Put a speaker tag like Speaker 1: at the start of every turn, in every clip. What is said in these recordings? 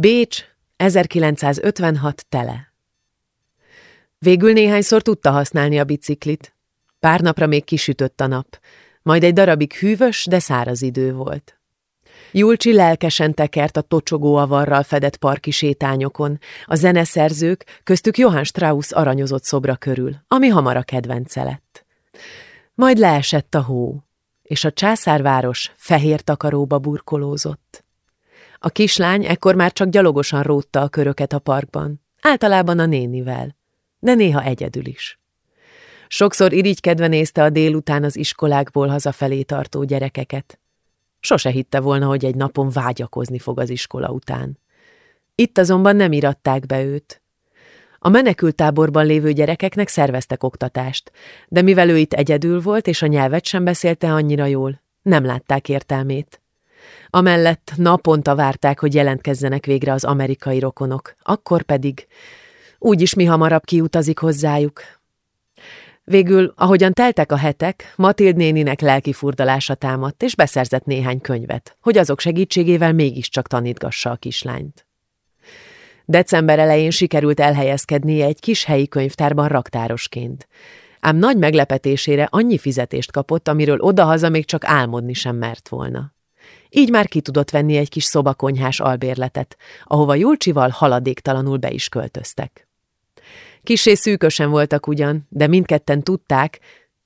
Speaker 1: Bécs, 1956 tele. Végül néhányszor tudta használni a biciklit. Pár napra még kisütött a nap, majd egy darabig hűvös, de száraz idő volt. Julcsi lelkesen tekert a tocsogó avarral fedett parki sétányokon, a zeneszerzők, köztük Johann Strauss aranyozott szobra körül, ami hamar a kedvence lett. Majd leesett a hó, és a császárváros fehér takaróba burkolózott. A kislány ekkor már csak gyalogosan rótta a köröket a parkban, általában a nénivel, de néha egyedül is. Sokszor irigykedve nézte a délután az iskolákból hazafelé tartó gyerekeket. Sose hitte volna, hogy egy napon vágyakozni fog az iskola után. Itt azonban nem iratták be őt. A menekültáborban lévő gyerekeknek szerveztek oktatást, de mivel ő itt egyedül volt, és a nyelvet sem beszélte annyira jól, nem látták értelmét. Amellett naponta várták, hogy jelentkezzenek végre az amerikai rokonok, akkor pedig úgyis mi hamarabb kiutazik hozzájuk, Végül, ahogyan teltek a hetek, Matild néninek lelki furdalása támadt, és beszerzett néhány könyvet, hogy azok segítségével mégiscsak tanítgassa a kislányt. December elején sikerült elhelyezkednie egy kis helyi könyvtárban raktárosként. Ám nagy meglepetésére annyi fizetést kapott, amiről odahaza még csak álmodni sem mert volna. Így már ki tudott venni egy kis szobakonyhás albérletet, ahova Julcsival haladéktalanul be is költöztek. Kissé szűkösen voltak ugyan, de mindketten tudták,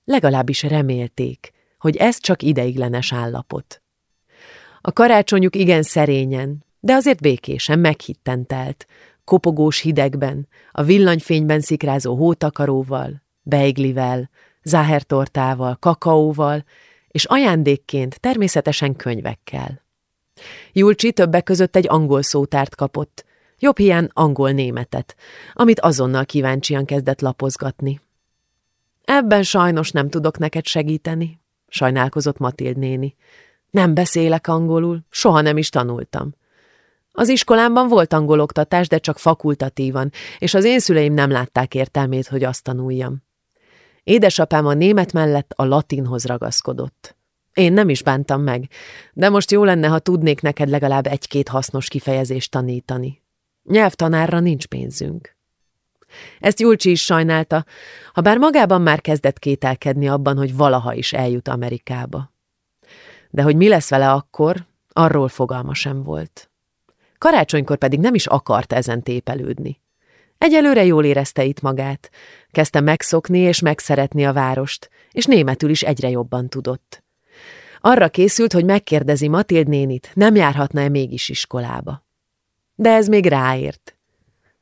Speaker 1: legalábbis remélték, hogy ez csak ideiglenes állapot. A karácsonyuk igen szerényen, de azért békésen, meghitten telt, kopogós hidegben, a villanyfényben szikrázó hótakaróval, beiglivel, záhertortával, kakaóval, és ajándékként természetesen könyvekkel. Julcsi többek között egy angol szótárt kapott, jobb hiány angol-németet, amit azonnal kíváncsian kezdett lapozgatni. Ebben sajnos nem tudok neked segíteni, sajnálkozott Matild néni. Nem beszélek angolul, soha nem is tanultam. Az iskolámban volt angoloktatás, de csak fakultatívan, és az én szüleim nem látták értelmét, hogy azt tanuljam. Édesapám a német mellett a latinhoz ragaszkodott. Én nem is bántam meg, de most jó lenne, ha tudnék neked legalább egy-két hasznos kifejezést tanítani. Nyelvtanárra nincs pénzünk. Ezt Julcsi is sajnálta, ha bár magában már kezdett kételkedni abban, hogy valaha is eljut Amerikába. De hogy mi lesz vele akkor, arról fogalma sem volt. Karácsonykor pedig nem is akart ezen tépelődni. Egyelőre jól érezte itt magát, kezdte megszokni és megszeretni a várost, és németül is egyre jobban tudott. Arra készült, hogy megkérdezi Matild nénit, nem járhatna-e mégis iskolába. De ez még ráért.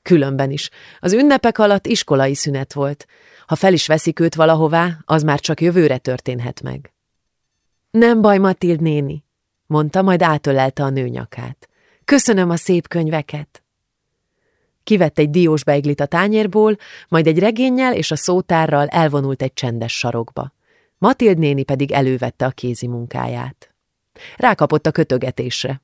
Speaker 1: Különben is. Az ünnepek alatt iskolai szünet volt. Ha fel is veszik őt valahová, az már csak jövőre történhet meg. Nem baj, Matild néni, mondta, majd átölelte a nőnyakát. Köszönöm a szép könyveket. Kivett egy diós beiglit a tányérból, majd egy regénnyel és a szótárral elvonult egy csendes sarokba. Matild néni pedig elővette a kézi munkáját. Rákapott a kötögetésre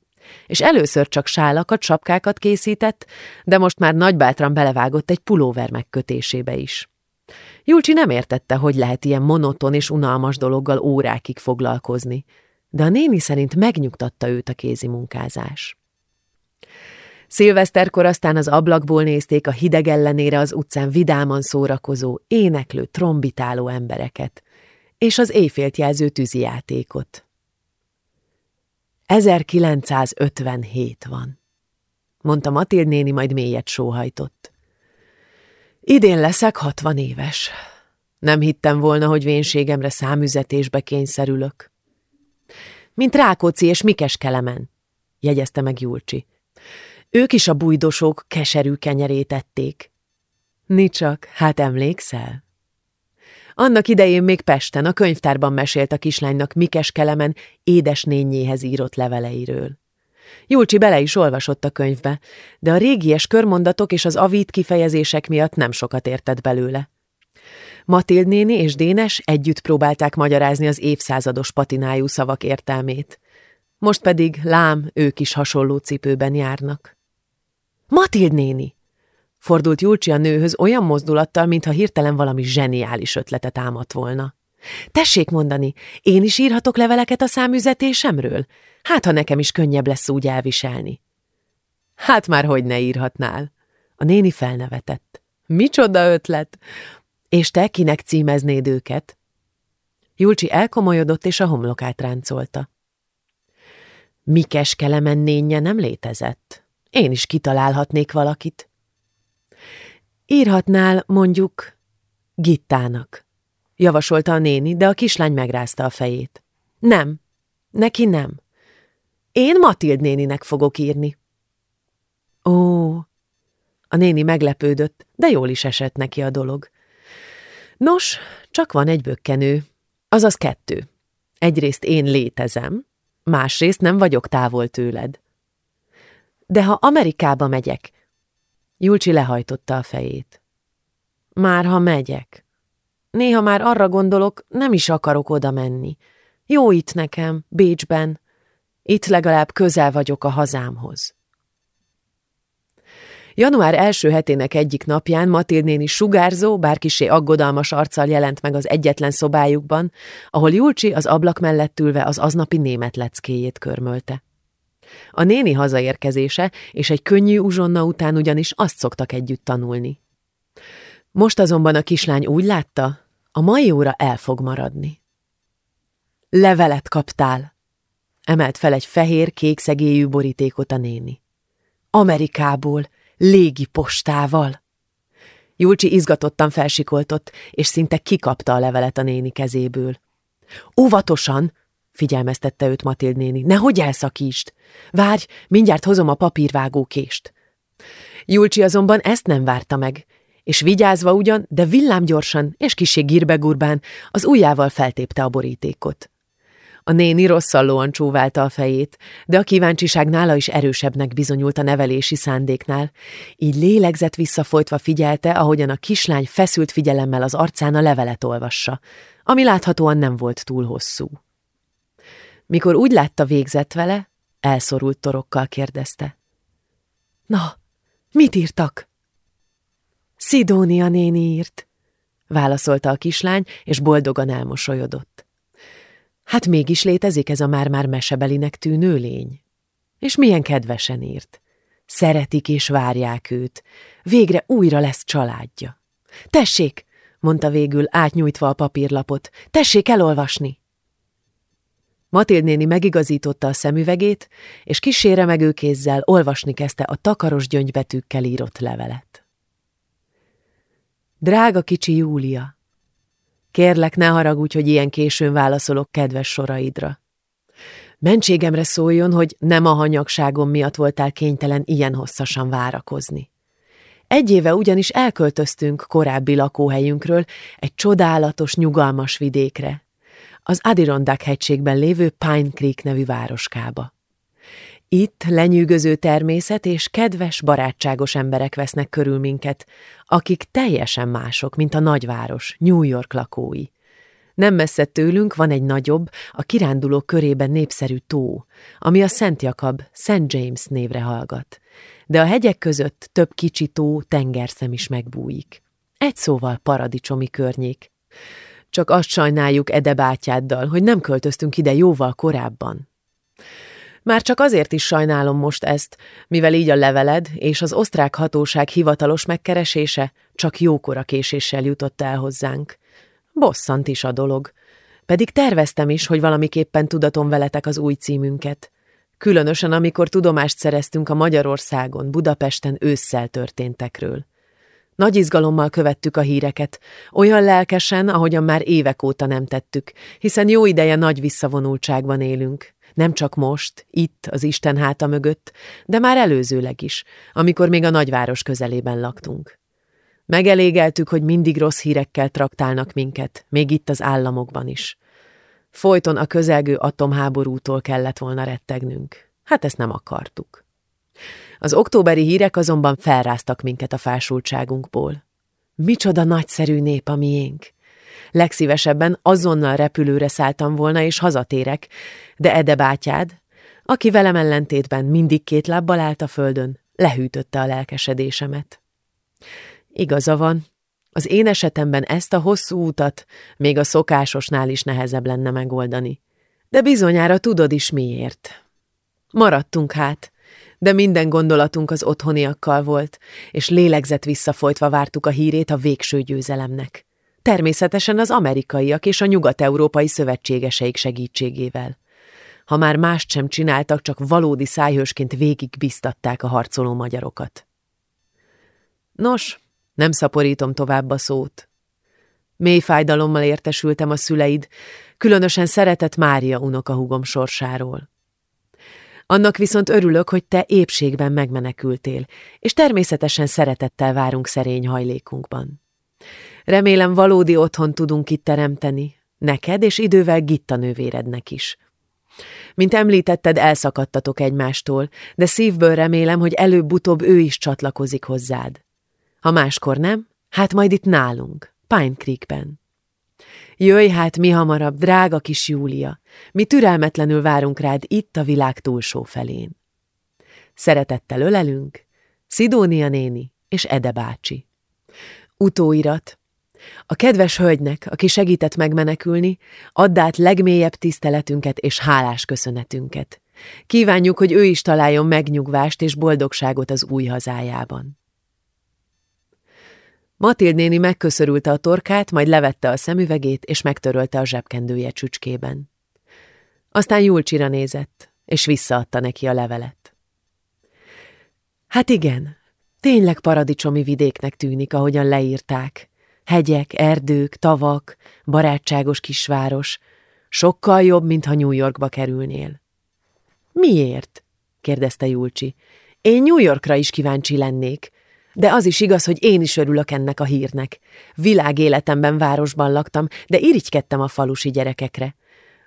Speaker 1: és először csak sálakat, sapkákat készített, de most már nagybátran belevágott egy pulóver megkötésébe is. Julcsi nem értette, hogy lehet ilyen monoton és unalmas dologgal órákig foglalkozni, de a néni szerint megnyugtatta őt a kézi munkázás. Szilveszterkor aztán az ablakból nézték a hideg ellenére az utcán vidáman szórakozó, éneklő, trombitáló embereket, és az éjfélt jelző tűzijátékot. 1957 van, mondta Matild néni, majd mélyet sóhajtott. Idén leszek hatvan éves. Nem hittem volna, hogy vénségemre számüzetésbe kényszerülök. Mint Rákóczi és Mikes Kelemen, jegyezte meg Julcsi. Ők is a bujdosók keserű kenyerét ették. Nicsak, hát emlékszel? Annak idején még Pesten a könyvtárban mesélt a kislánynak Mikes Kelemen édesnényéhez írott leveleiről. Julcsi bele is olvasott a könyvbe, de a régies körmondatok és az avít kifejezések miatt nem sokat értett belőle. Matild néni és Dénes együtt próbálták magyarázni az évszázados patinájú szavak értelmét. Most pedig, lám, ők is hasonló cipőben járnak. Matild néni! Fordult Julcsi a nőhöz olyan mozdulattal, mintha hirtelen valami zseniális ötletet támadt volna. Tessék mondani, én is írhatok leveleket a számüzetésemről? Hát, ha nekem is könnyebb lesz úgy elviselni. Hát már hogy ne írhatnál? A néni felnevetett. Micsoda ötlet! És te kinek címeznéd őket? Julcsi elkomolyodott, és a homlokát ráncolta. Mikes kelemen nénye nem létezett. Én is kitalálhatnék valakit. Írhatnál mondjuk Gittának, javasolta a néni, de a kislány megrázta a fejét. Nem, neki nem. Én Matild néninek fogok írni. Ó, a néni meglepődött, de jól is esett neki a dolog. Nos, csak van egy bökkenő, azaz kettő. Egyrészt én létezem, másrészt nem vagyok távol tőled. De ha Amerikába megyek, Julcsi lehajtotta a fejét. Már ha megyek. Néha már arra gondolok, nem is akarok oda menni. Jó itt nekem, Bécsben. Itt legalább közel vagyok a hazámhoz. Január első hetének egyik napján Matild néni sugárzó, bár kisé aggodalmas arccal jelent meg az egyetlen szobájukban, ahol Julcsi az ablak mellett ülve az aznapi német leckéjét körmölte. A néni hazaérkezése és egy könnyű uzsonna után ugyanis azt szoktak együtt tanulni. Most azonban a kislány úgy látta, a mai óra el fog maradni. Levelet kaptál, emelt fel egy fehér, kékszegélyű borítékot a néni. Amerikából, légi postával. Julcsi izgatottan felsikoltott, és szinte kikapta a levelet a néni kezéből. Óvatosan, figyelmeztette őt Matild néni, nehogy elszakítsd. Várj, mindjárt hozom a papírvágókést. Julcsi azonban ezt nem várta meg, és vigyázva ugyan, de villámgyorsan és kisé gírbegurbán az ujjával feltépte a borítékot. A néni rosszallóan csóválta a fejét, de a kíváncsiság nála is erősebbnek bizonyult a nevelési szándéknál. Így lélegzett visszafolytva figyelte, ahogyan a kislány feszült figyelemmel az arcán a levelet olvassa, ami láthatóan nem volt túl hosszú. Mikor úgy látta végzett vele, elszorult torokkal kérdezte. Na, mit írtak? Szidónia néni írt, válaszolta a kislány, és boldogan elmosolyodott. Hát mégis létezik ez a már-már mesebelinek tűnő lény. És milyen kedvesen írt. Szeretik és várják őt. Végre újra lesz családja. Tessék, mondta végül átnyújtva a papírlapot, tessék elolvasni. Matild néni megigazította a szemüvegét, és kísére megő kézzel olvasni kezdte a takaros gyöngybetűkkel írott levelet. Drága kicsi Júlia! Kérlek, ne haragudj, hogy ilyen későn válaszolok kedves soraidra. Mentségemre szóljon, hogy nem a hanyagságom miatt voltál kénytelen ilyen hosszasan várakozni. Egy éve ugyanis elköltöztünk korábbi lakóhelyünkről egy csodálatos, nyugalmas vidékre, az Adirondack hegységben lévő Pine Creek nevű városkába. Itt lenyűgöző természet és kedves, barátságos emberek vesznek körül minket, akik teljesen mások, mint a nagyváros, New York lakói. Nem messze tőlünk van egy nagyobb, a kirándulók körében népszerű tó, ami a Szent Jakab, St. James névre hallgat. De a hegyek között több kicsi tó, tengerszem is megbújik. Egy szóval paradicsomi környék. Csak azt sajnáljuk Ede bátyáddal, hogy nem költöztünk ide jóval korábban. Már csak azért is sajnálom most ezt, mivel így a leveled és az osztrák hatóság hivatalos megkeresése csak jókora késéssel jutott el hozzánk. Bosszant is a dolog. Pedig terveztem is, hogy valamiképpen tudatom veletek az új címünket. Különösen, amikor tudomást szereztünk a Magyarországon, Budapesten ősszel történtekről. Nagy izgalommal követtük a híreket, olyan lelkesen, ahogyan már évek óta nem tettük, hiszen jó ideje nagy visszavonultságban élünk. Nem csak most, itt, az Isten háta mögött, de már előzőleg is, amikor még a nagyváros közelében laktunk. Megelégeltük, hogy mindig rossz hírekkel traktálnak minket, még itt az államokban is. Folyton a közelgő atomháborútól kellett volna rettegnünk. Hát ezt nem akartuk. Az októberi hírek azonban felráztak minket a fásultságunkból. Micsoda nagyszerű nép a miénk! Legszívesebben azonnal repülőre szálltam volna, és hazatérek, de Ede bátyád, aki velem ellentétben mindig két lábbal állt a földön, lehűtötte a lelkesedésemet. Igaza van, az én esetemben ezt a hosszú utat még a szokásosnál is nehezebb lenne megoldani. De bizonyára tudod is miért. Maradtunk hát, de minden gondolatunk az otthoniakkal volt, és lélegzett visszafolytva vártuk a hírét a végső győzelemnek. Természetesen az amerikaiak és a nyugat-európai szövetségeseik segítségével. Ha már mást sem csináltak, csak valódi szájhősként végig biztatták a harcoló magyarokat. Nos, nem szaporítom tovább a szót. Mély fájdalommal értesültem a szüleid, különösen szeretett Mária unokahúgom sorsáról. Annak viszont örülök, hogy te épségben megmenekültél, és természetesen szeretettel várunk szerény hajlékunkban. Remélem valódi otthon tudunk itt teremteni, neked és idővel Gitta nővérednek is. Mint említetted, elszakadtatok egymástól, de szívből remélem, hogy előbb-utóbb ő is csatlakozik hozzád. Ha máskor nem, hát majd itt nálunk, Pine Creekben. Jöjj hát mi hamarabb, drága kis Júlia, mi türelmetlenül várunk rád itt a világ túlsó felén. Szeretettel ölelünk, Szidónia néni és Ede bácsi. Utóirat. A kedves hölgynek, aki segített megmenekülni, add át legmélyebb tiszteletünket és hálás köszönetünket. Kívánjuk, hogy ő is találjon megnyugvást és boldogságot az új hazájában. Matild néni megköszörülte a torkát, majd levette a szemüvegét, és megtörölte a zsebkendője csücskében. Aztán Julcsira nézett, és visszaadta neki a levelet. Hát igen, tényleg paradicsomi vidéknek tűnik, ahogyan leírták. Hegyek, erdők, tavak, barátságos kisváros. Sokkal jobb, mintha New Yorkba kerülnél. Miért? kérdezte Julcsi. Én New Yorkra is kíváncsi lennék, de az is igaz, hogy én is örülök ennek a hírnek. Világéletemben városban laktam, de irigykedtem a falusi gyerekekre.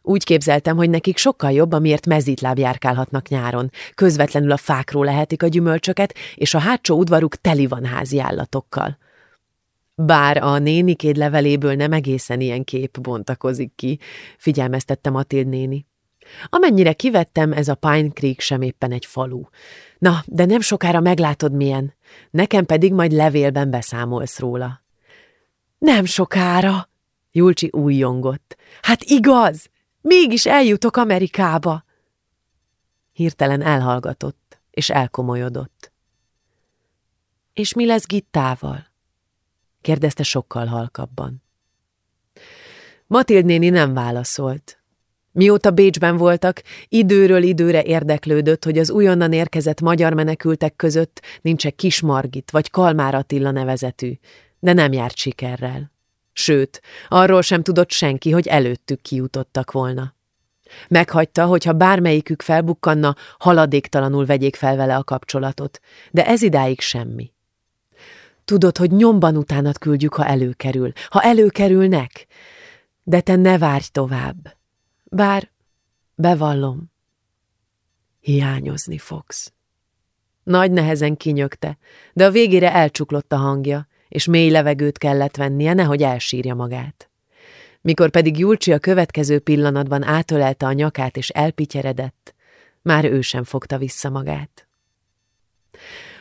Speaker 1: Úgy képzeltem, hogy nekik sokkal jobb, amiért mezítláb járkálhatnak nyáron. Közvetlenül a fákról lehetik a gyümölcsöket, és a hátsó udvaruk teli van házi állatokkal. Bár a nénikéd leveléből nem egészen ilyen kép bontakozik ki, figyelmeztette Matild néni. Amennyire kivettem, ez a Pine Creek sem éppen egy falu. Na, de nem sokára meglátod milyen. Nekem pedig majd levélben beszámolsz róla. Nem sokára, Julcsi újjongott. Hát igaz, mégis eljutok Amerikába. Hirtelen elhallgatott, és elkomolyodott. És mi lesz Gittával? kérdezte sokkal halkabban. Matild néni nem válaszolt, Mióta Bécsben voltak, időről időre érdeklődött, hogy az újonnan érkezett magyar menekültek között nincs -e Kis Margit vagy Kalmár Attila nevezetű, de nem járt sikerrel. Sőt, arról sem tudott senki, hogy előttük kijutottak volna. Meghagyta, hogyha bármelyikük felbukkanna, haladéktalanul vegyék fel vele a kapcsolatot, de ez idáig semmi. Tudod, hogy nyomban utánat küldjük, ha előkerül, ha előkerülnek, de te ne várj tovább. Bár, bevallom, hiányozni fogsz. Nagy nehezen kinyögte, de a végére elcsuklott a hangja, és mély levegőt kellett vennie, nehogy elsírja magát. Mikor pedig Julcsi a következő pillanatban átölelte a nyakát és elpityeredett, már ő sem fogta vissza magát.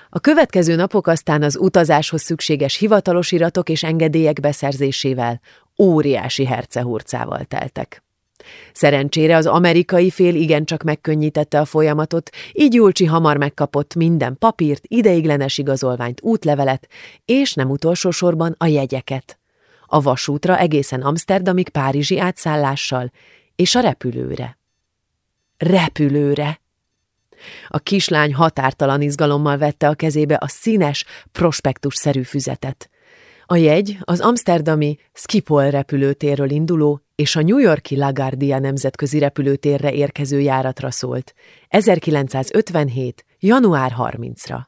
Speaker 1: A következő napok aztán az utazáshoz szükséges hivatalos iratok és engedélyek beszerzésével óriási hercehurcával teltek. Szerencsére az amerikai fél igencsak megkönnyítette a folyamatot, így Julcsi hamar megkapott minden papírt, ideiglenes igazolványt, útlevelet, és nem utolsó sorban a jegyeket. A vasútra egészen Amsterdamig Párizsi átszállással, és a repülőre. Repülőre! A kislány határtalan izgalommal vette a kezébe a színes, prospektus-szerű füzetet. A jegy az amsterdami Schiphol repülőtérről induló és a New Yorki LaGuardia nemzetközi repülőtérre érkező járatra szólt, 1957. január 30-ra.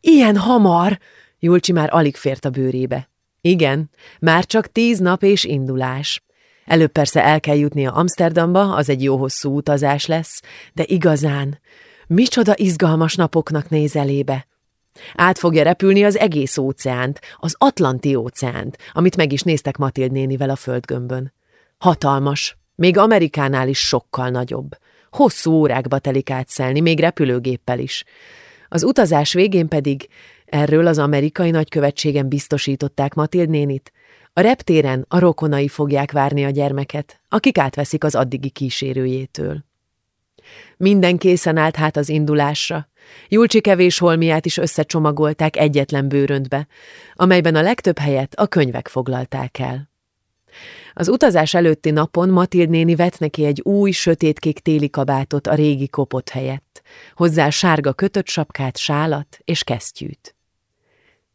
Speaker 1: Ilyen hamar! Julcsi már alig fért a bőrébe. Igen, már csak tíz nap és indulás. Előbb persze el kell jutnia Amsterdamba, az egy jó hosszú utazás lesz, de igazán, micsoda izgalmas napoknak néz elébe. Át fogja repülni az egész óceánt, az Atlanti óceánt, amit meg is néztek Matild nénivel a földgömbön. Hatalmas, még Amerikánál is sokkal nagyobb. Hosszú órákba telik átszelni, még repülőgéppel is. Az utazás végén pedig, erről az amerikai nagykövetségen biztosították Matild nénit, a reptéren a rokonai fogják várni a gyermeket, akik átveszik az addigi kísérőjétől. Minden készen állt hát az indulásra, Julcsi kevés holmiát is összecsomagolták egyetlen bőröntbe, amelyben a legtöbb helyet a könyvek foglalták el. Az utazás előtti napon Matild néni vett neki egy új, sötétkék téli kabátot a régi kopott helyett, hozzá sárga kötött sapkát, sálat és kesztyűt.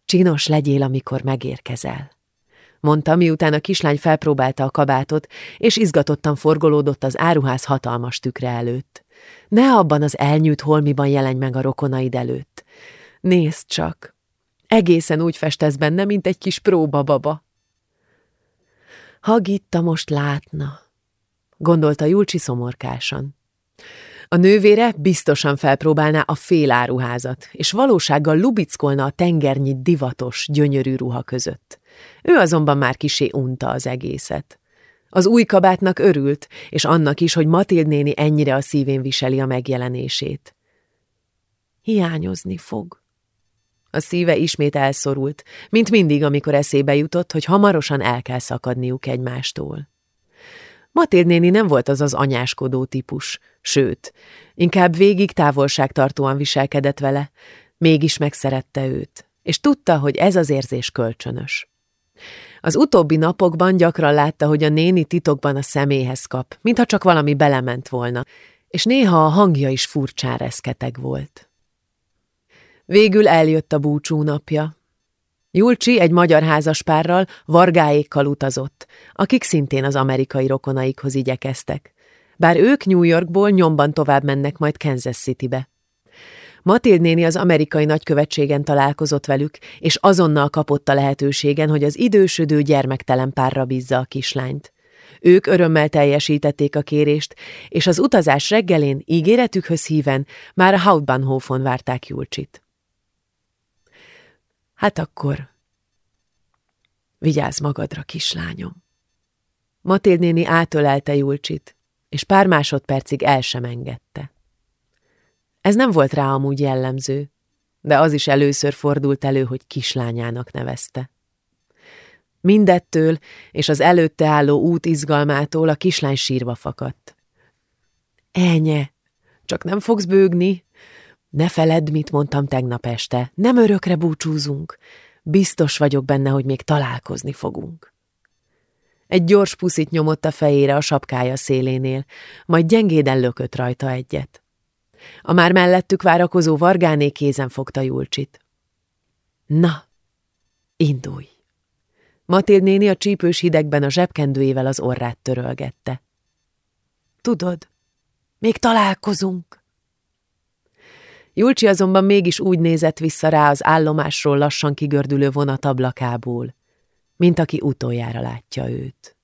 Speaker 1: Csinos legyél, amikor megérkezel, mondta, miután a kislány felpróbálta a kabátot, és izgatottan forgolódott az áruház hatalmas tükre előtt. Ne abban az elnyűjt holmiban jelenj meg a rokonaid előtt. Nézd csak! Egészen úgy festesz benne, mint egy kis próbababa. Ha Gitta most látna, gondolta Julcsi szomorkásan. A nővére biztosan felpróbálná a féláruházat, és valósággal lubickolna a tengernyit divatos, gyönyörű ruha között. Ő azonban már kisé unta az egészet. Az új kabátnak örült, és annak is, hogy Matild néni ennyire a szívén viseli a megjelenését. Hiányozni fog. A szíve ismét elszorult, mint mindig, amikor eszébe jutott, hogy hamarosan el kell szakadniuk egymástól. Matild néni nem volt az az anyáskodó típus, sőt, inkább végig távolságtartóan viselkedett vele, mégis megszerette őt, és tudta, hogy ez az érzés kölcsönös. Az utóbbi napokban gyakran látta, hogy a néni titokban a szeméhez kap, mintha csak valami belement volna, és néha a hangja is furcsán reszketeg volt. Végül eljött a búcsú napja. Julcsi egy magyar házaspárral, vargáékkal utazott, akik szintén az amerikai rokonaikhoz igyekeztek. Bár ők New Yorkból nyomban tovább mennek majd Kansas Citybe. Matild néni az amerikai nagykövetségen találkozott velük, és azonnal kapott a lehetőségen, hogy az idősödő gyermektelen párra bízza a kislányt. Ők örömmel teljesítették a kérést, és az utazás reggelén ígéretükhöz híven már a Hauptbahnhofon várták Julcsit. Hát akkor vigyázz magadra, kislányom. Matild néni átölelte Julcsit, és pár másodpercig el sem engedte. Ez nem volt rá amúgy jellemző, de az is először fordult elő, hogy kislányának nevezte. Mindettől és az előtte álló út izgalmától a kislány sírva fakadt. Enye, csak nem fogsz bőgni? Ne feledd, mit mondtam tegnap este, nem örökre búcsúzunk. Biztos vagyok benne, hogy még találkozni fogunk. Egy gyors puszit nyomott a fejére a sapkája szélénél, majd gyengéden lökött rajta egyet. A már mellettük várakozó vargáné kézen fogta Julcsit. Na, indulj! Matild néni a csípős hidegben a zsebkendőjével az orrát törölgette. Tudod, még találkozunk. Julcsi azonban mégis úgy nézett vissza rá az állomásról lassan kigördülő vonat ablakából, mint aki utoljára látja őt.